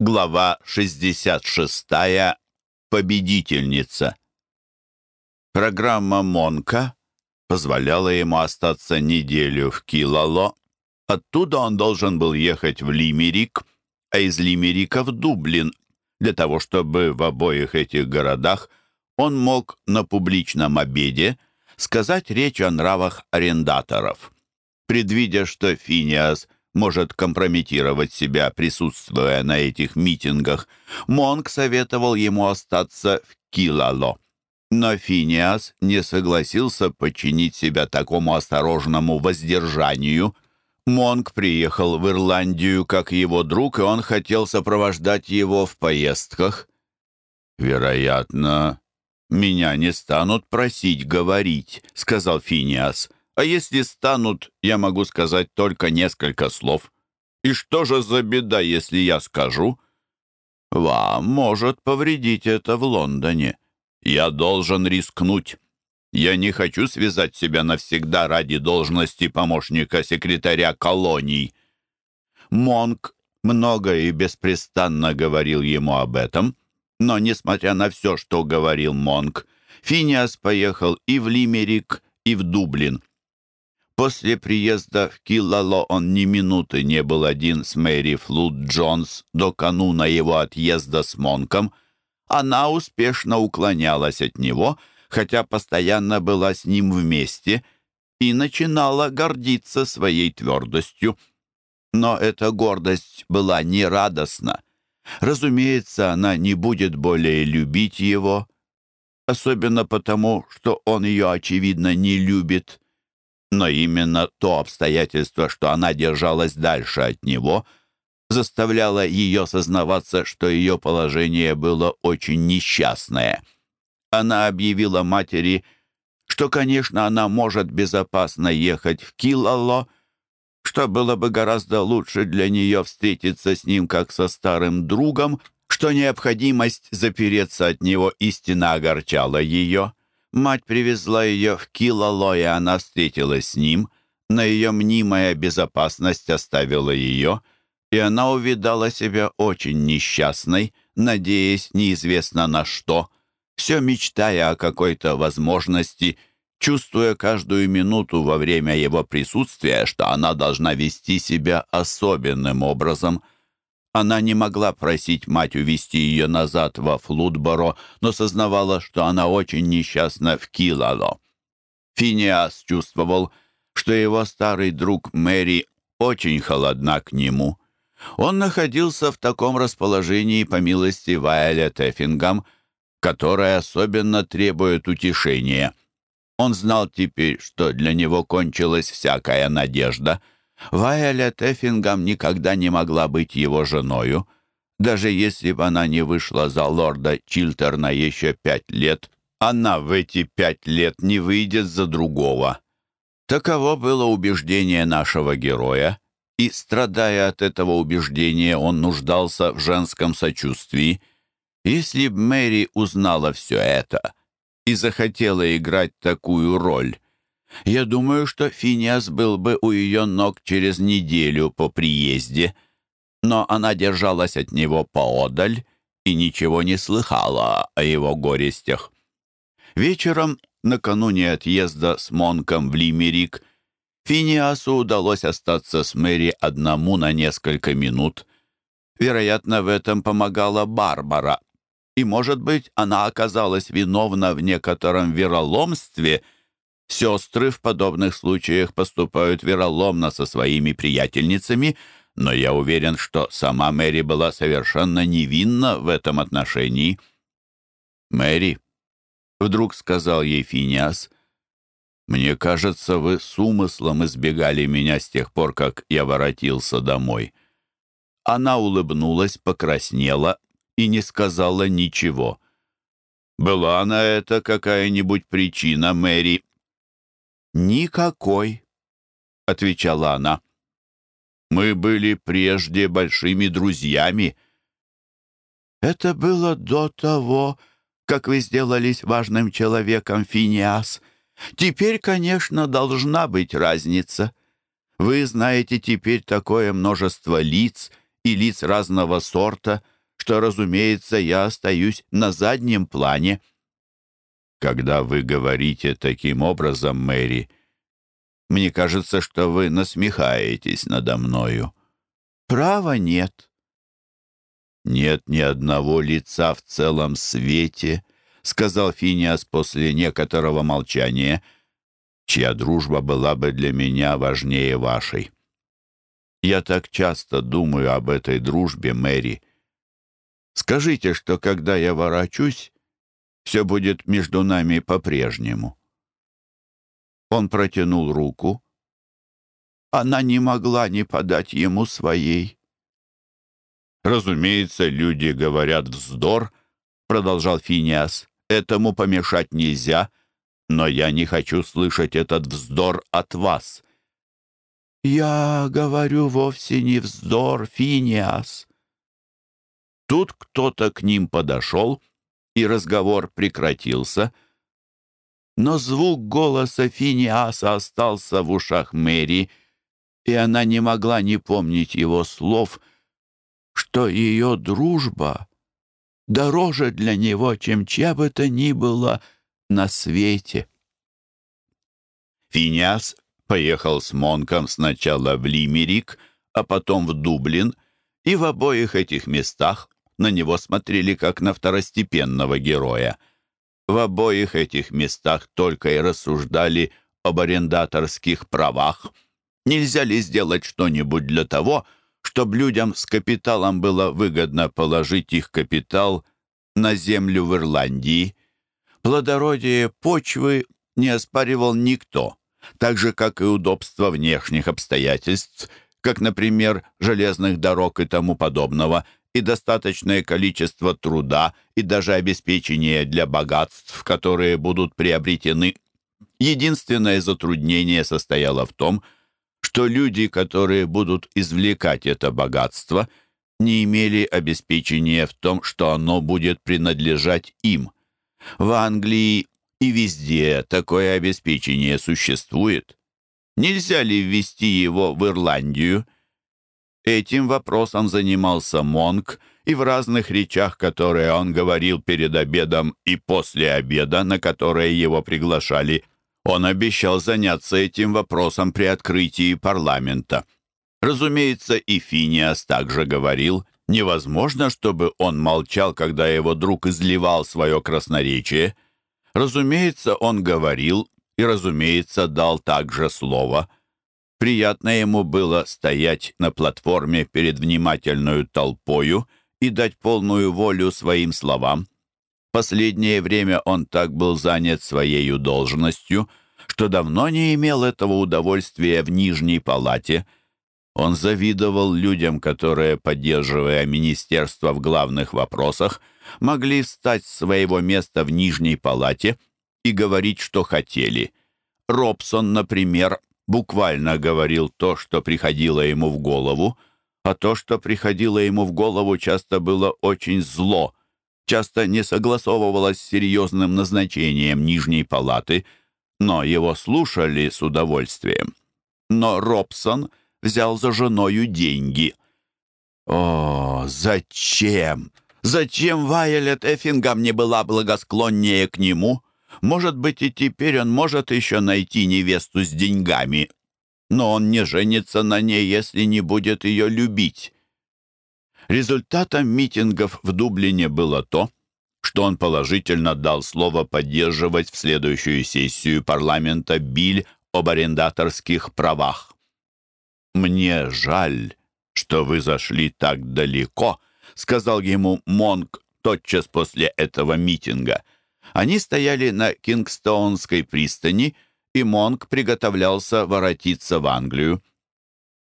Глава 66. Победительница. Программа Монка позволяла ему остаться неделю в Килало. Оттуда он должен был ехать в Лимерик, а из Лимерика в Дублин, для того, чтобы в обоих этих городах он мог на публичном обеде сказать речь о нравах арендаторов. Предвидя, что Финиас может компрометировать себя, присутствуя на этих митингах, Монк советовал ему остаться в Килало. Но Финиас не согласился подчинить себя такому осторожному воздержанию. Монк приехал в Ирландию как его друг, и он хотел сопровождать его в поездках. «Вероятно, меня не станут просить говорить», — сказал Финиас. А если станут, я могу сказать только несколько слов. И что же за беда, если я скажу? Вам может повредить это в Лондоне. Я должен рискнуть. Я не хочу связать себя навсегда ради должности помощника секретаря колоний. Монк много и беспрестанно говорил ему об этом, но, несмотря на все, что говорил Монк, Финиас поехал и в Лимерик, и в Дублин. После приезда в Киллало он ни минуты не был один с Мэри Флуд Джонс до кануна его отъезда с Монком. Она успешно уклонялась от него, хотя постоянно была с ним вместе и начинала гордиться своей твердостью. Но эта гордость была нерадостна. Разумеется, она не будет более любить его, особенно потому, что он ее, очевидно, не любит. Но именно то обстоятельство, что она держалась дальше от него, заставляло ее сознаваться, что ее положение было очень несчастное. Она объявила матери, что, конечно, она может безопасно ехать в Килало, что было бы гораздо лучше для нее встретиться с ним как со старым другом, что необходимость запереться от него истинно огорчала ее — Мать привезла ее в Килало, и она встретилась с ним, но ее мнимая безопасность оставила ее, и она увидала себя очень несчастной, надеясь неизвестно на что, все мечтая о какой-то возможности, чувствуя каждую минуту во время его присутствия, что она должна вести себя особенным образом – она не могла просить мать увезти ее назад во Флудборо, но сознавала, что она очень несчастна в Килало. Финиас чувствовал, что его старый друг Мэри очень холодна к нему. Он находился в таком расположении по милости Вайолет Эффингам, которая особенно требует утешения. Он знал теперь, что для него кончилась всякая надежда — Вайолет Эффингам никогда не могла быть его женою. Даже если бы она не вышла за лорда Чилтерна еще пять лет, она в эти пять лет не выйдет за другого. Таково было убеждение нашего героя, и, страдая от этого убеждения, он нуждался в женском сочувствии. Если б Мэри узнала все это и захотела играть такую роль, я думаю, что Финиас был бы у ее ног через неделю по приезде, но она держалась от него поодаль и ничего не слыхала о его горестях. Вечером, накануне отъезда с Монком в Лимерик, Финиасу удалось остаться с Мэри одному на несколько минут. Вероятно, в этом помогала Барбара, и, может быть, она оказалась виновна в некотором вероломстве — Сестры в подобных случаях поступают вероломно со своими приятельницами, но я уверен, что сама Мэри была совершенно невинна в этом отношении. «Мэри», — вдруг сказал ей Финиас, — «мне кажется, вы с умыслом избегали меня с тех пор, как я воротился домой». Она улыбнулась, покраснела и не сказала ничего. «Была на это какая-нибудь причина, Мэри?» «Никакой», — отвечала она. «Мы были прежде большими друзьями». «Это было до того, как вы сделались важным человеком, Финиас. Теперь, конечно, должна быть разница. Вы знаете теперь такое множество лиц и лиц разного сорта, что, разумеется, я остаюсь на заднем плане. Когда вы говорите таким образом, Мэри, мне кажется, что вы насмехаетесь надо мною. Права нет. Нет ни одного лица в целом свете, сказал Финиас после некоторого молчания, чья дружба была бы для меня важнее вашей. Я так часто думаю об этой дружбе, Мэри. Скажите, что когда я ворочусь, все будет между нами по-прежнему. Он протянул руку. Она не могла не подать ему своей. «Разумеется, люди говорят вздор», — продолжал Финиас. «Этому помешать нельзя, но я не хочу слышать этот вздор от вас». «Я говорю вовсе не вздор, Финиас». Тут кто-то к ним подошел, и разговор прекратился. Но звук голоса Финиаса остался в ушах Мэри, и она не могла не помнить его слов, что ее дружба дороже для него, чем чья бы то ни было на свете. Финиас поехал с Монком сначала в Лимерик, а потом в Дублин, и в обоих этих местах на него смотрели как на второстепенного героя. В обоих этих местах только и рассуждали об арендаторских правах. Нельзя ли сделать что-нибудь для того, чтобы людям с капиталом было выгодно положить их капитал на землю в Ирландии? Плодородие почвы не оспаривал никто так же, как и удобство внешних обстоятельств, как, например, железных дорог и тому подобного, и достаточное количество труда, и даже обеспечение для богатств, которые будут приобретены. Единственное затруднение состояло в том, что люди, которые будут извлекать это богатство, не имели обеспечения в том, что оно будет принадлежать им. В Англии и везде такое обеспечение существует. Нельзя ли ввести его в Ирландию? Этим вопросом занимался Монк, и в разных речах, которые он говорил перед обедом и после обеда, на которые его приглашали, он обещал заняться этим вопросом при открытии парламента. Разумеется, и Финиас также говорил, невозможно, чтобы он молчал, когда его друг изливал свое красноречие. Разумеется, он говорил и, разумеется, дал также слово. Приятно ему было стоять на платформе перед внимательную толпою и дать полную волю своим словам. Последнее время он так был занят своей должностью, что давно не имел этого удовольствия в Нижней палате. Он завидовал людям, которые, поддерживая министерство в главных вопросах, могли встать с своего места в Нижней палате и говорить, что хотели. Робсон, например, буквально говорил то, что приходило ему в голову, а то, что приходило ему в голову, часто было очень зло, часто не согласовывалось с серьезным назначением Нижней палаты, но его слушали с удовольствием. Но Робсон взял за женою деньги. О, зачем? Зачем Вайолет Эффингам не была благосклоннее к нему? Может быть, и теперь он может еще найти невесту с деньгами, но он не женится на ней, если не будет ее любить. Результатом митингов в Дублине было то, что он положительно дал слово поддерживать в следующую сессию парламента биль об арендаторских правах. «Мне жаль, что вы зашли так далеко», — сказал ему Монк тотчас после этого митинга. Они стояли на Кингстоунской пристани, и Монк приготовлялся воротиться в Англию.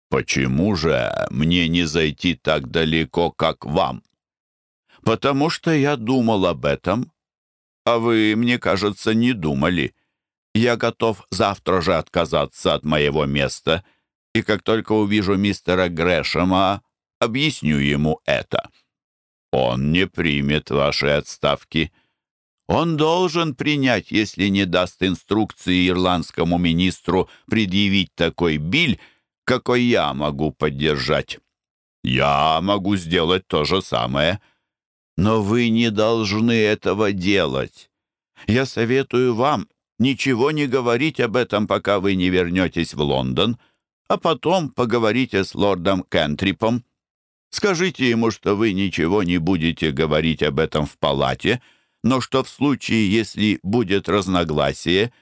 «Почему же мне не зайти так далеко, как вам?» «Потому что я думал об этом, а вы, мне кажется, не думали. Я готов завтра же отказаться от моего места, и как только увижу мистера Грэшема, Объясню ему это. Он не примет вашей отставки. Он должен принять, если не даст инструкции ирландскому министру предъявить такой биль, какой я могу поддержать. Я могу сделать то же самое. Но вы не должны этого делать. Я советую вам ничего не говорить об этом, пока вы не вернетесь в Лондон, а потом поговорите с лордом Кентрипом. Скажите ему, что вы ничего не будете говорить об этом в палате, но что в случае, если будет разногласие,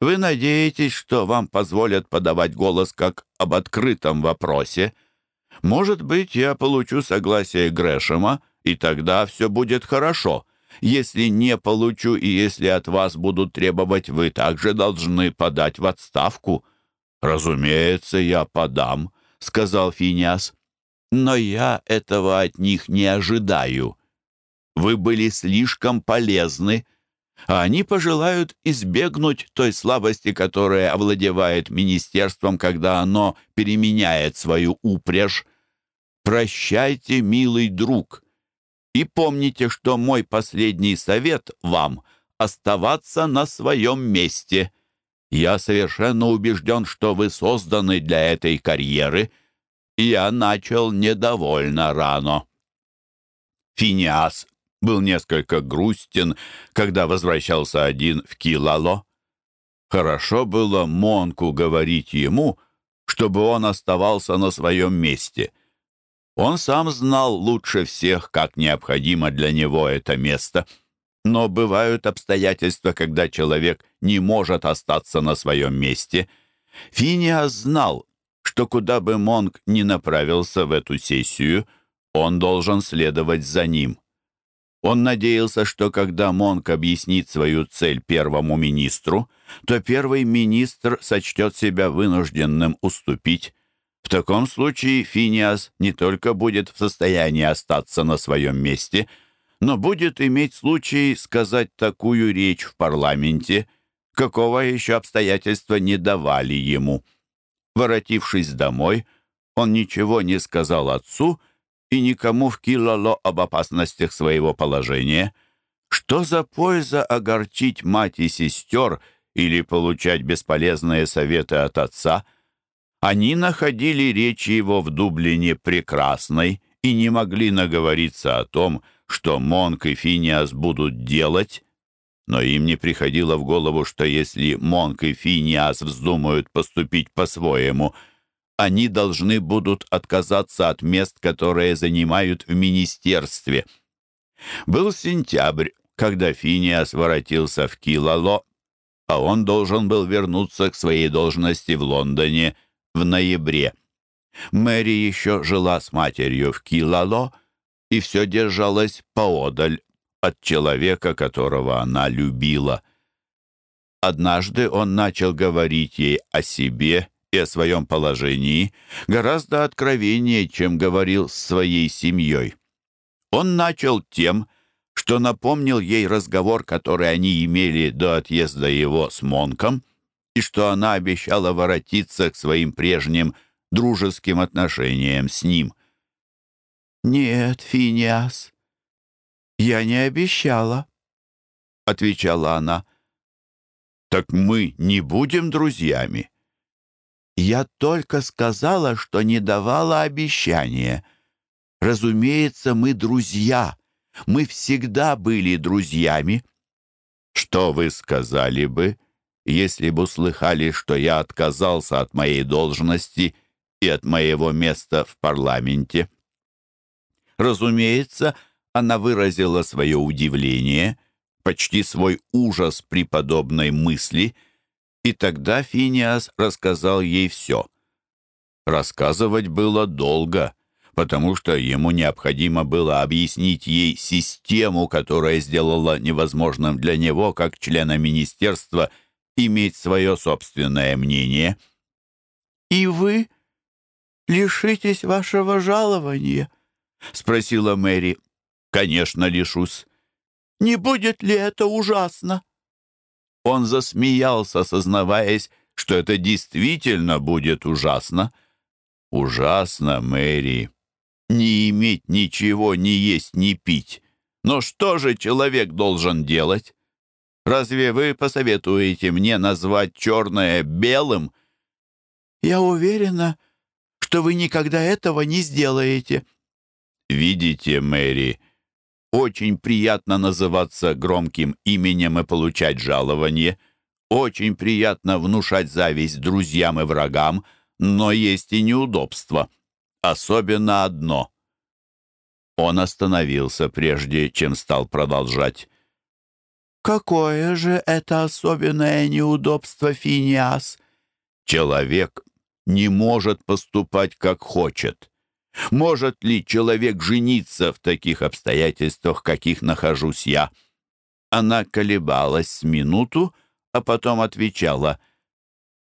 вы надеетесь, что вам позволят подавать голос как об открытом вопросе. Может быть, я получу согласие Грэшема, и тогда все будет хорошо. Если не получу и если от вас будут требовать, вы также должны подать в отставку». «Разумеется, я подам», — сказал Финиас. «Но я этого от них не ожидаю. Вы были слишком полезны, а они пожелают избегнуть той слабости, которая овладевает министерством, когда оно переменяет свою упряжь. Прощайте, милый друг». И помните, что мой последний совет вам — оставаться на своем месте. Я совершенно убежден, что вы созданы для этой карьеры. Я начал недовольно рано». Финиас был несколько грустен, когда возвращался один в Килало. Хорошо было Монку говорить ему, чтобы он оставался на своем месте — он сам знал лучше всех, как необходимо для него это место. Но бывают обстоятельства, когда человек не может остаться на своем месте. Финиас знал, что куда бы Монг ни направился в эту сессию, он должен следовать за ним. Он надеялся, что когда Монк объяснит свою цель первому министру, то первый министр сочтет себя вынужденным уступить, в таком случае Финиас не только будет в состоянии остаться на своем месте, но будет иметь случай сказать такую речь в парламенте, какого еще обстоятельства не давали ему. Воротившись домой, он ничего не сказал отцу и никому в Килало об опасностях своего положения. Что за польза огорчить мать и сестер или получать бесполезные советы от отца — они находили речь его в Дублине прекрасной и не могли наговориться о том, что Монк и Финиас будут делать, но им не приходило в голову, что если Монк и Финиас вздумают поступить по-своему, они должны будут отказаться от мест, которые занимают в министерстве. Был сентябрь, когда Финиас воротился в Килало, а он должен был вернуться к своей должности в Лондоне – в ноябре. Мэри еще жила с матерью в Килало и все держалась поодаль от человека, которого она любила. Однажды он начал говорить ей о себе и о своем положении гораздо откровеннее, чем говорил с своей семьей. Он начал тем, что напомнил ей разговор, который они имели до отъезда его с Монком, и что она обещала воротиться к своим прежним дружеским отношениям с ним. «Нет, Финиас, я не обещала», — отвечала она. «Так мы не будем друзьями». «Я только сказала, что не давала обещания. Разумеется, мы друзья. Мы всегда были друзьями». «Что вы сказали бы?» если бы услыхали, что я отказался от моей должности и от моего места в парламенте. Разумеется, она выразила свое удивление, почти свой ужас при подобной мысли, и тогда Финиас рассказал ей все. Рассказывать было долго, потому что ему необходимо было объяснить ей систему, которая сделала невозможным для него, как члена министерства, иметь свое собственное мнение. «И вы лишитесь вашего жалования?» — спросила Мэри. «Конечно, лишусь. Не будет ли это ужасно?» Он засмеялся, сознаваясь, что это действительно будет ужасно. «Ужасно, Мэри. Не иметь ничего, не есть, не пить. Но что же человек должен делать? Разве вы посоветуете мне назвать черное белым? Я уверена, что вы никогда этого не сделаете». «Видите, Мэри, очень приятно называться громким именем и получать жалование. Очень приятно внушать зависть друзьям и врагам, но есть и неудобства. Особенно одно». Он остановился, прежде чем стал продолжать. «Какое же это особенное неудобство, Финиас?» «Человек не может поступать, как хочет. Может ли человек жениться в таких обстоятельствах, каких нахожусь я?» Она колебалась с минуту, а потом отвечала.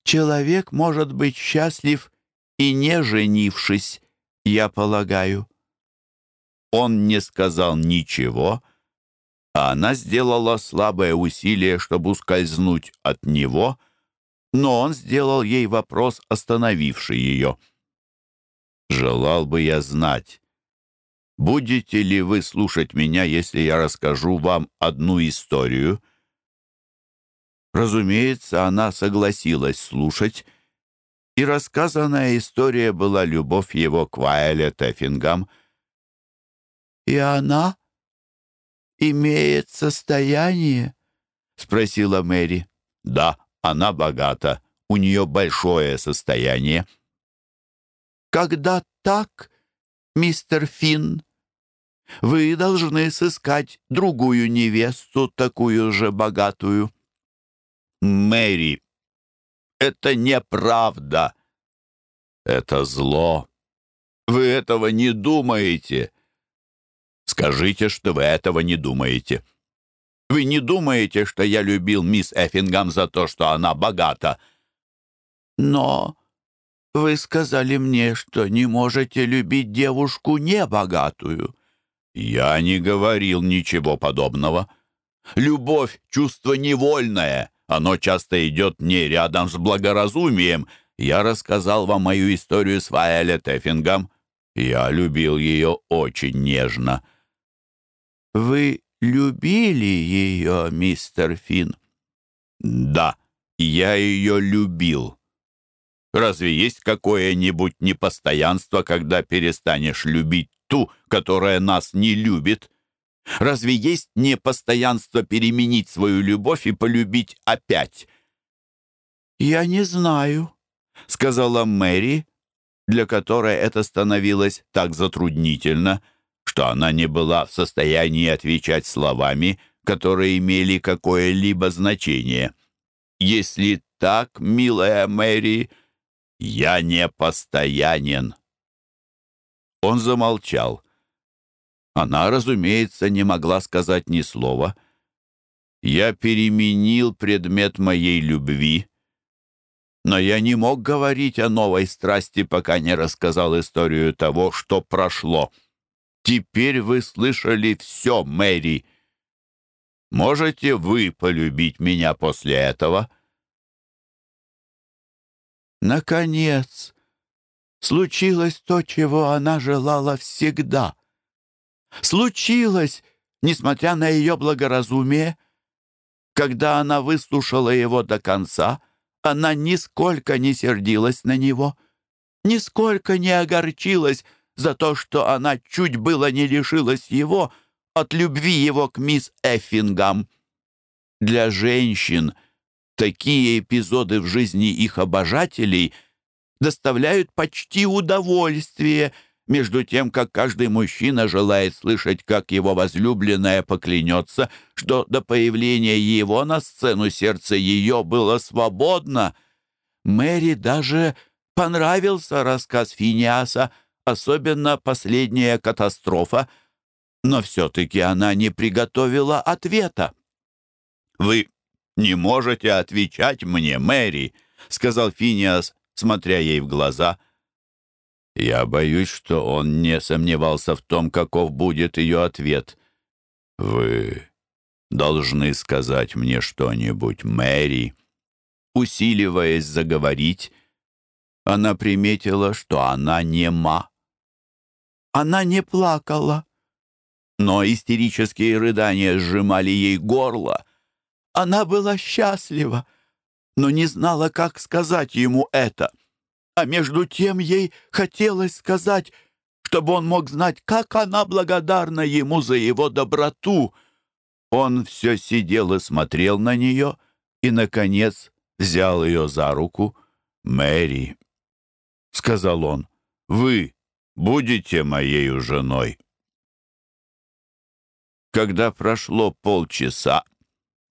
«Человек может быть счастлив и не женившись, я полагаю». Он не сказал ничего, а она сделала слабое усилие, чтобы ускользнуть от него, но он сделал ей вопрос, остановивший ее. «Желал бы я знать, будете ли вы слушать меня, если я расскажу вам одну историю?» Разумеется, она согласилась слушать, и рассказанная история была любовь его к Вайле Теффингам. «И она имеет состояние?» — спросила Мэри. «Да, она богата. У нее большое состояние». «Когда так, мистер Финн, вы должны сыскать другую невесту, такую же богатую». «Мэри, это неправда. Это зло. Вы этого не думаете. Скажите, что вы этого не думаете. Вы не думаете, что я любил мисс Эффингам за то, что она богата? Но вы сказали мне, что не можете любить девушку небогатую. Я не говорил ничего подобного. Любовь — чувство невольное. Оно часто идет не рядом с благоразумием. Я рассказал вам мою историю с Вайолет Эффингом. Я любил ее очень нежно. Вы любили ее, мистер Финн? Да, я ее любил. Разве есть какое-нибудь непостоянство, когда перестанешь любить ту, которая нас не любит? Разве есть непостоянство переменить свою любовь и полюбить опять? «Я не знаю», — сказала Мэри, для которой это становилось так затруднительно, что она не была в состоянии отвечать словами, которые имели какое-либо значение. «Если так, милая Мэри, я не постоянен». Он замолчал. Она, разумеется, не могла сказать ни слова. Я переменил предмет моей любви, но я не мог говорить о новой страсти, пока не рассказал историю того, что прошло. Теперь вы слышали все, Мэри. Можете вы полюбить меня после этого? Наконец, случилось то, чего она желала всегда — случилось, несмотря на ее благоразумие. Когда она выслушала его до конца, она нисколько не сердилась на него, нисколько не огорчилась за то, что она чуть было не лишилась его от любви его к мисс Эффингам. Для женщин такие эпизоды в жизни их обожателей доставляют почти удовольствие — между тем, как каждый мужчина желает слышать, как его возлюбленная поклянется, что до появления его на сцену сердце ее было свободно. Мэри даже понравился рассказ Финиаса, особенно последняя катастрофа, но все-таки она не приготовила ответа. «Вы не можете отвечать мне, Мэри», — сказал Финиас, смотря ей в глаза — я боюсь, что он не сомневался в том, каков будет ее ответ. «Вы должны сказать мне что-нибудь, Мэри». Усиливаясь заговорить, она приметила, что она нема. Она не плакала, но истерические рыдания сжимали ей горло. Она была счастлива, но не знала, как сказать ему это — а между тем ей хотелось сказать, чтобы он мог знать, как она благодарна ему за его доброту. Он все сидел и смотрел на нее, и, наконец, взял ее за руку. «Мэри», — сказал он, — «вы будете моею женой». Когда прошло полчаса,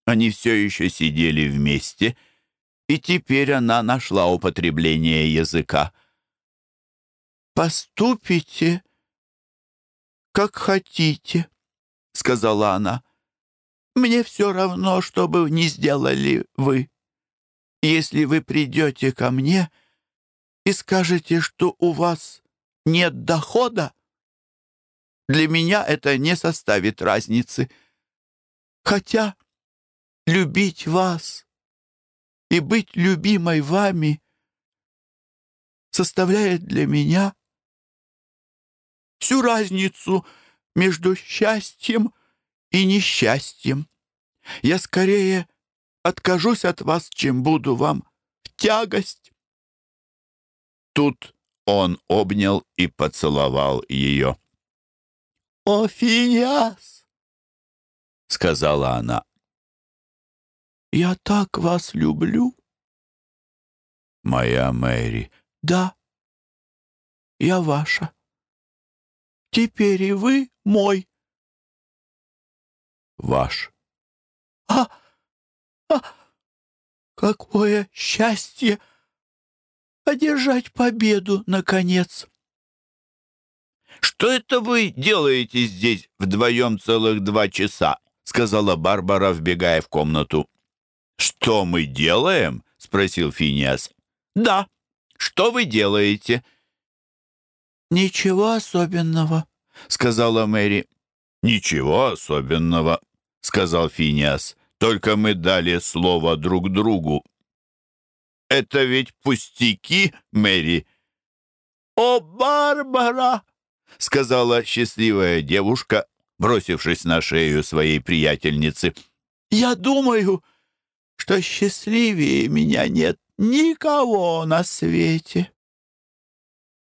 они все еще сидели вместе, и теперь она нашла употребление языка. «Поступите, как хотите», — сказала она. «Мне все равно, что бы не сделали вы. Если вы придете ко мне и скажете, что у вас нет дохода, для меня это не составит разницы. Хотя любить вас и быть любимой вами составляет для меня всю разницу между счастьем и несчастьем. Я скорее откажусь от вас, чем буду вам в тягость. Тут он обнял и поцеловал ее. «О, Финиас!» — сказала она. «Я так вас люблю!» «Моя Мэри!» «Да, я ваша. Теперь и вы мой!» «Ваш!» «А, а, какое счастье одержать победу, наконец!» «Что это вы делаете здесь вдвоем целых два часа?» — сказала Барбара, вбегая в комнату. «Что мы делаем?» — спросил Финиас. «Да. Что вы делаете?» «Ничего особенного», — сказала Мэри. «Ничего особенного», — сказал Финиас. «Только мы дали слово друг другу». «Это ведь пустяки, Мэри». «О, Барбара!» — сказала счастливая девушка, бросившись на шею своей приятельницы. «Я думаю, что счастливее меня нет никого на свете».